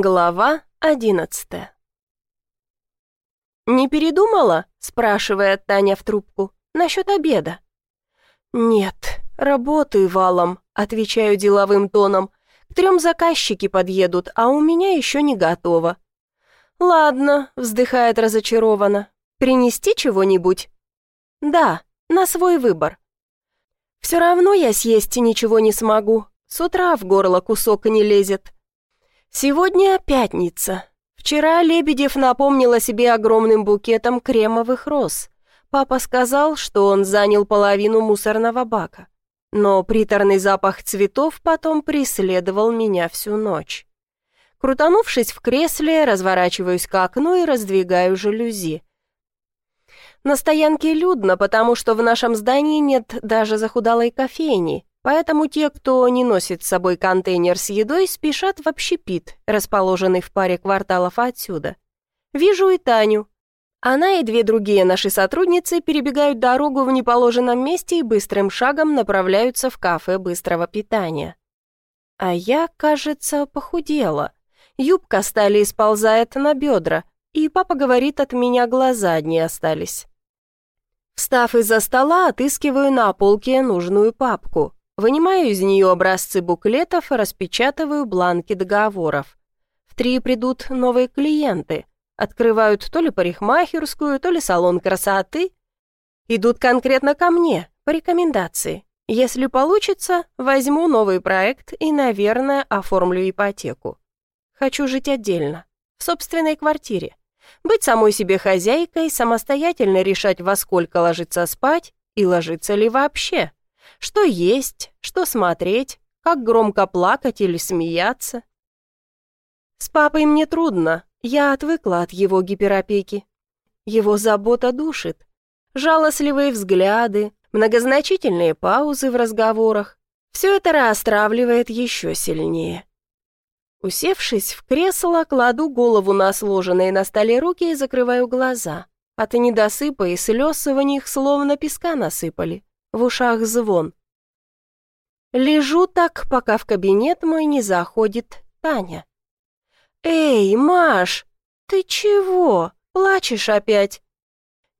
Глава одиннадцатая «Не передумала?» – спрашивает Таня в трубку. «Насчет обеда». «Нет, работаю валом», – отвечаю деловым тоном. «К трем заказчики подъедут, а у меня еще не готово». «Ладно», – вздыхает разочарованно. «Принести чего-нибудь?» «Да, на свой выбор». «Все равно я съесть ничего не смогу. С утра в горло кусок не лезет». Сегодня пятница. Вчера Лебедев напомнил о себе огромным букетом кремовых роз. Папа сказал, что он занял половину мусорного бака. Но приторный запах цветов потом преследовал меня всю ночь. Крутанувшись в кресле, разворачиваюсь к окну и раздвигаю жалюзи. На стоянке людно, потому что в нашем здании нет даже захудалой кофейни, Поэтому те, кто не носит с собой контейнер с едой, спешат в общепит, расположенный в паре кварталов отсюда. Вижу и Таню. Она и две другие наши сотрудницы перебегают дорогу в неположенном месте и быстрым шагом направляются в кафе быстрого питания. А я, кажется, похудела. Юбка стали сползает на бедра, и папа говорит, от меня глаза одни остались. Встав из-за стола, отыскиваю на полке нужную папку. Вынимаю из нее образцы буклетов и распечатываю бланки договоров. В три придут новые клиенты. Открывают то ли парикмахерскую, то ли салон красоты. Идут конкретно ко мне, по рекомендации. Если получится, возьму новый проект и, наверное, оформлю ипотеку. Хочу жить отдельно, в собственной квартире. Быть самой себе хозяйкой, самостоятельно решать, во сколько ложиться спать и ложиться ли вообще. Что есть, что смотреть, как громко плакать или смеяться. С папой мне трудно, я отвыкла от его гиперопеки. Его забота душит. Жалостливые взгляды, многозначительные паузы в разговорах. Все это расстравливает еще сильнее. Усевшись в кресло, кладу голову на сложенные на столе руки и закрываю глаза. От недосыпа и слез в них словно песка насыпали в ушах звон. Лежу так, пока в кабинет мой не заходит Таня. «Эй, Маш, ты чего? Плачешь опять?»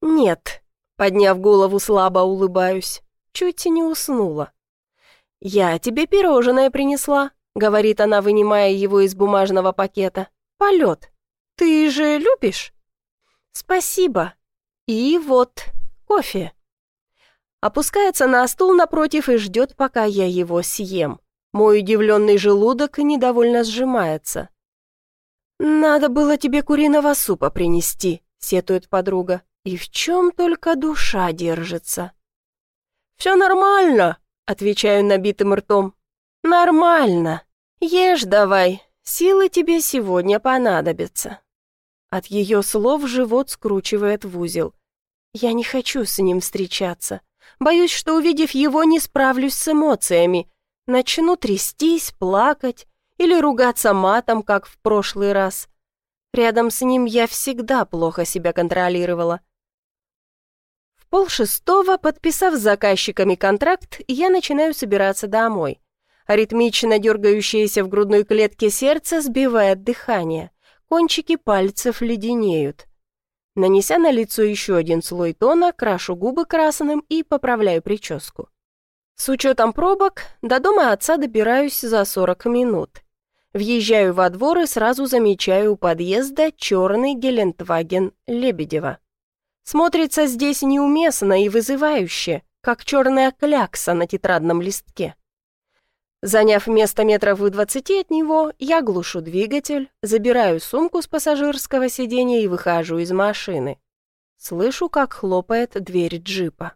«Нет», — подняв голову, слабо улыбаюсь. Чуть не уснула. «Я тебе пирожное принесла», — говорит она, вынимая его из бумажного пакета. «Полет. Ты же любишь?» «Спасибо. И вот, кофе». Опускается на стул напротив и ждет, пока я его съем. Мой удивленный желудок недовольно сжимается. «Надо было тебе куриного супа принести», — сетует подруга. «И в чем только душа держится?» «Все нормально», — отвечаю набитым ртом. «Нормально. Ешь давай, силы тебе сегодня понадобятся». От ее слов живот скручивает в узел. Я не хочу с ним встречаться. Боюсь, что, увидев его, не справлюсь с эмоциями. Начну трястись, плакать или ругаться матом, как в прошлый раз. Рядом с ним я всегда плохо себя контролировала. В полшестого, подписав с заказчиками контракт, я начинаю собираться домой. Аритмично дергающееся в грудной клетке сердце сбивает дыхание. Кончики пальцев леденеют. Нанеся на лицо еще один слой тона, крашу губы красным и поправляю прическу. С учетом пробок, до дома отца добираюсь за 40 минут. Въезжаю во двор и сразу замечаю у подъезда черный Гелендваген Лебедева. Смотрится здесь неуместно и вызывающе, как черная клякса на тетрадном листке. Заняв место метров в двадцати от него, я глушу двигатель, забираю сумку с пассажирского сиденья и выхожу из машины. Слышу, как хлопает дверь джипа.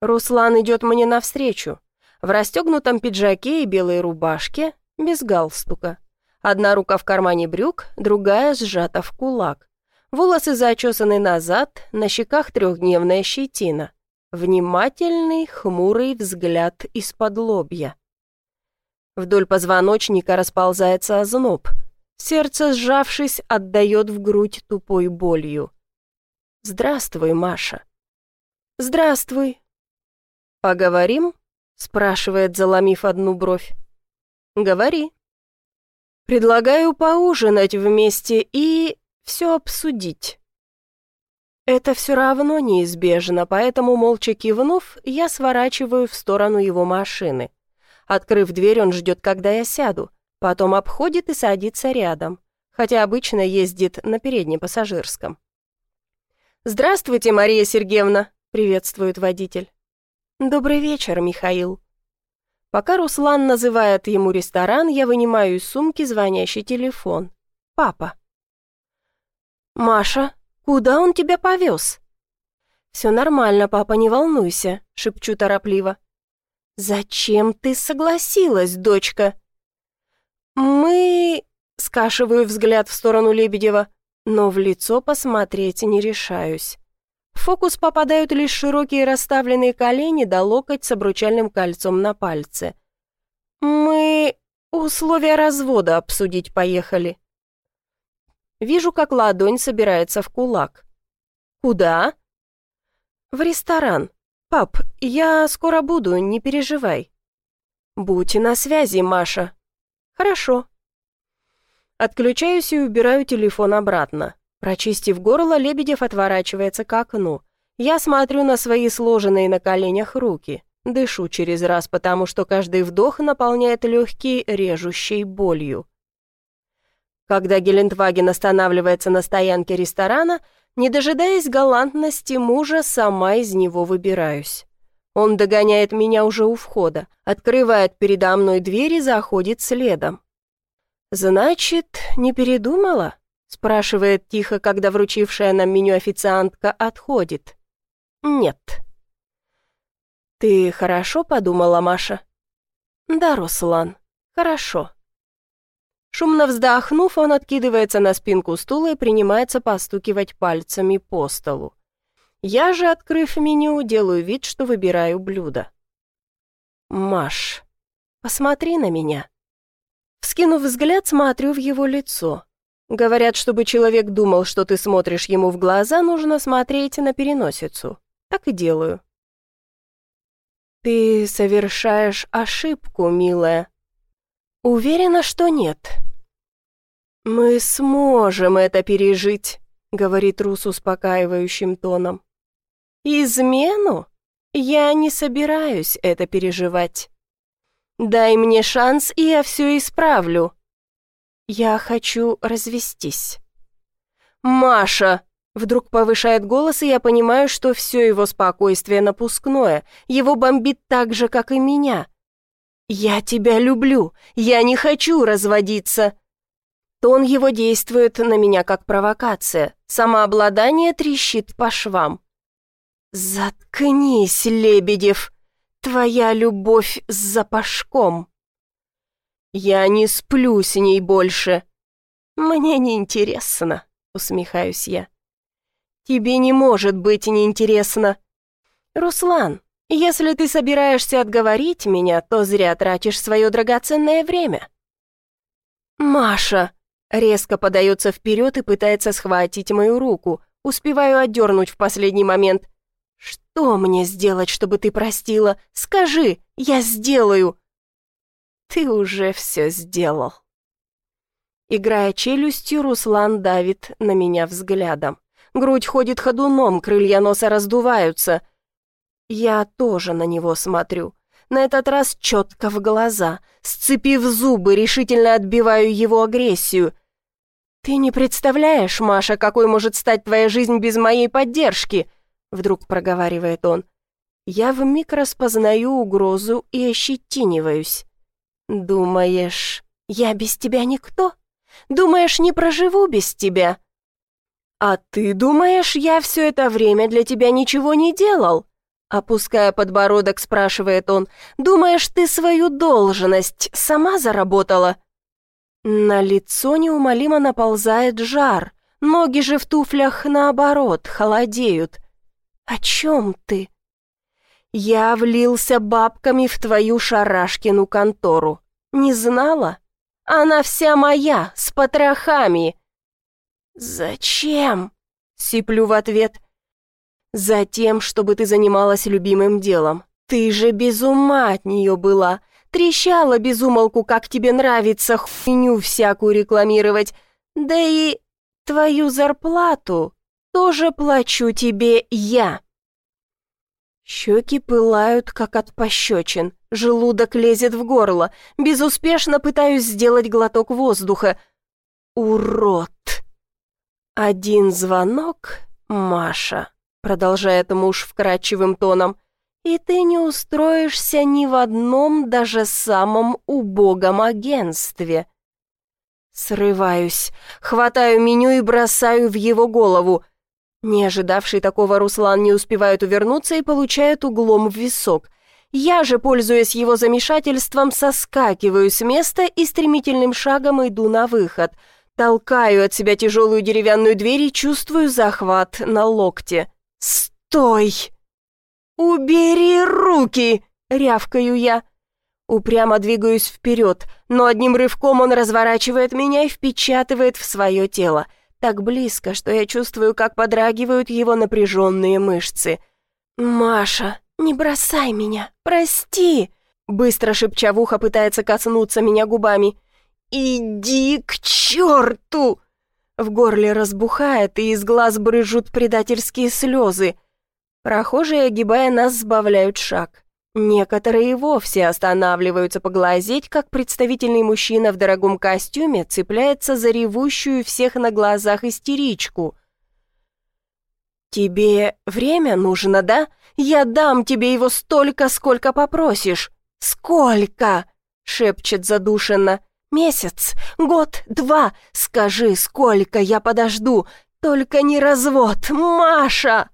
Руслан идет мне навстречу. В расстегнутом пиджаке и белой рубашке, без галстука. Одна рука в кармане брюк, другая сжата в кулак. Волосы зачесаны назад, на щеках трехдневная щетина. Внимательный, хмурый взгляд из-под лобья. Вдоль позвоночника расползается озноб. Сердце, сжавшись, отдает в грудь тупой болью. «Здравствуй, Маша». «Здравствуй». «Поговорим?» — спрашивает, заломив одну бровь. «Говори». Предлагаю поужинать вместе и все обсудить. Это все равно неизбежно, поэтому, молча кивнув, я сворачиваю в сторону его машины. Открыв дверь, он ждет, когда я сяду, потом обходит и садится рядом, хотя обычно ездит на переднем пассажирском. «Здравствуйте, Мария Сергеевна», — приветствует водитель. «Добрый вечер, Михаил». Пока Руслан называет ему ресторан, я вынимаю из сумки звонящий телефон. «Папа». «Маша, куда он тебя повез?» «Все нормально, папа, не волнуйся», — шепчу торопливо. «Зачем ты согласилась, дочка?» «Мы...» — скашиваю взгляд в сторону Лебедева, но в лицо посмотреть не решаюсь. В фокус попадают лишь широкие расставленные колени да локоть с обручальным кольцом на пальце. «Мы условия развода обсудить поехали». Вижу, как ладонь собирается в кулак. «Куда?» «В ресторан. Пап, я скоро буду, не переживай». «Будьте на связи, Маша». «Хорошо». Отключаюсь и убираю телефон обратно. Прочистив горло, Лебедев отворачивается к окну. Я смотрю на свои сложенные на коленях руки. Дышу через раз, потому что каждый вдох наполняет легкие режущей болью. Когда Гелендваген останавливается на стоянке ресторана, не дожидаясь галантности мужа, сама из него выбираюсь. Он догоняет меня уже у входа, открывает передо мной дверь и заходит следом. «Значит, не передумала?» спрашивает тихо, когда вручившая нам меню официантка отходит. Нет. Ты хорошо подумала, Маша? Да, Руслан, хорошо. Шумно вздохнув, он откидывается на спинку стула и принимается постукивать пальцами по столу. Я же, открыв меню, делаю вид, что выбираю блюдо. «Маш, посмотри на меня». Вскинув взгляд, смотрю в его лицо. Говорят, чтобы человек думал, что ты смотришь ему в глаза, нужно смотреть на переносицу. Так и делаю. Ты совершаешь ошибку, милая. Уверена, что нет. Мы сможем это пережить, говорит Рус успокаивающим тоном. Измену? Я не собираюсь это переживать. Дай мне шанс, и я все исправлю. «Я хочу развестись». «Маша!» Вдруг повышает голос, и я понимаю, что все его спокойствие напускное. Его бомбит так же, как и меня. «Я тебя люблю. Я не хочу разводиться». Тон его действует на меня как провокация. Самообладание трещит по швам. «Заткнись, Лебедев. Твоя любовь с запашком». «Я не сплю с ней больше». «Мне неинтересно», — усмехаюсь я. «Тебе не может быть неинтересно». «Руслан, если ты собираешься отговорить меня, то зря тратишь свое драгоценное время». «Маша!» — резко подается вперед и пытается схватить мою руку. Успеваю отдернуть в последний момент. «Что мне сделать, чтобы ты простила? Скажи, я сделаю!» Ты уже все сделал. Играя челюстью, Руслан давит на меня взглядом. Грудь ходит ходуном, крылья носа раздуваются. Я тоже на него смотрю. На этот раз четко в глаза. Сцепив зубы, решительно отбиваю его агрессию. «Ты не представляешь, Маша, какой может стать твоя жизнь без моей поддержки!» Вдруг проговаривает он. Я вмиг распознаю угрозу и ощетиниваюсь. «Думаешь, я без тебя никто? Думаешь, не проживу без тебя?» «А ты думаешь, я все это время для тебя ничего не делал?» Опуская подбородок, спрашивает он, «Думаешь, ты свою должность сама заработала?» На лицо неумолимо наползает жар, ноги же в туфлях, наоборот, холодеют. «О чем ты?» «Я влился бабками в твою шарашкину контору. Не знала? Она вся моя, с потрохами». «Зачем?» — сиплю в ответ. «Затем, чтобы ты занималась любимым делом. Ты же без ума от нее была. Трещала безумолку, как тебе нравится хуйню всякую рекламировать. Да и твою зарплату тоже плачу тебе я. Щеки пылают, как от пощечин, желудок лезет в горло, безуспешно пытаюсь сделать глоток воздуха. Урод! Один звонок, Маша, продолжает муж вкрадчивым тоном, и ты не устроишься ни в одном, даже самом убогом агентстве. Срываюсь, хватаю меню и бросаю в его голову. Не ожидавший такого Руслан не успевает увернуться и получает углом в висок. Я же, пользуясь его замешательством, соскакиваю с места и стремительным шагом иду на выход. Толкаю от себя тяжелую деревянную дверь и чувствую захват на локте. «Стой!» «Убери руки!» — рявкаю я. Упрямо двигаюсь вперед, но одним рывком он разворачивает меня и впечатывает в свое тело. Так близко, что я чувствую, как подрагивают его напряженные мышцы. «Маша, не бросай меня, прости!» Быстро шепча в ухо пытается коснуться меня губами. «Иди к черту!» В горле разбухает, и из глаз брызжут предательские слезы. Прохожие, огибая нас, сбавляют шаг. Некоторые и вовсе останавливаются поглазеть, как представительный мужчина в дорогом костюме цепляется за ревущую всех на глазах истеричку. «Тебе время нужно, да? Я дам тебе его столько, сколько попросишь». «Сколько?» — шепчет задушенно. «Месяц, год, два. Скажи, сколько я подожду. Только не развод, Маша!»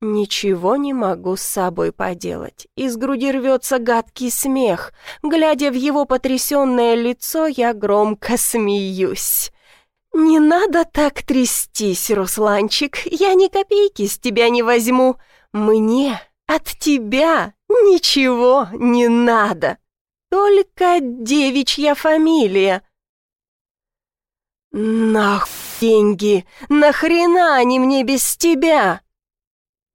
Ничего не могу с собой поделать. Из груди рвется гадкий смех. Глядя в его потрясенное лицо, я громко смеюсь. «Не надо так трястись, Русланчик, я ни копейки с тебя не возьму. Мне от тебя ничего не надо, только девичья фамилия». «Нах деньги, нахрена они мне без тебя?»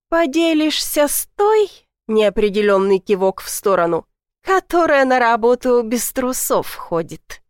«Поделишься с той?» — неопределенный кивок в сторону, «которая на работу без трусов ходит».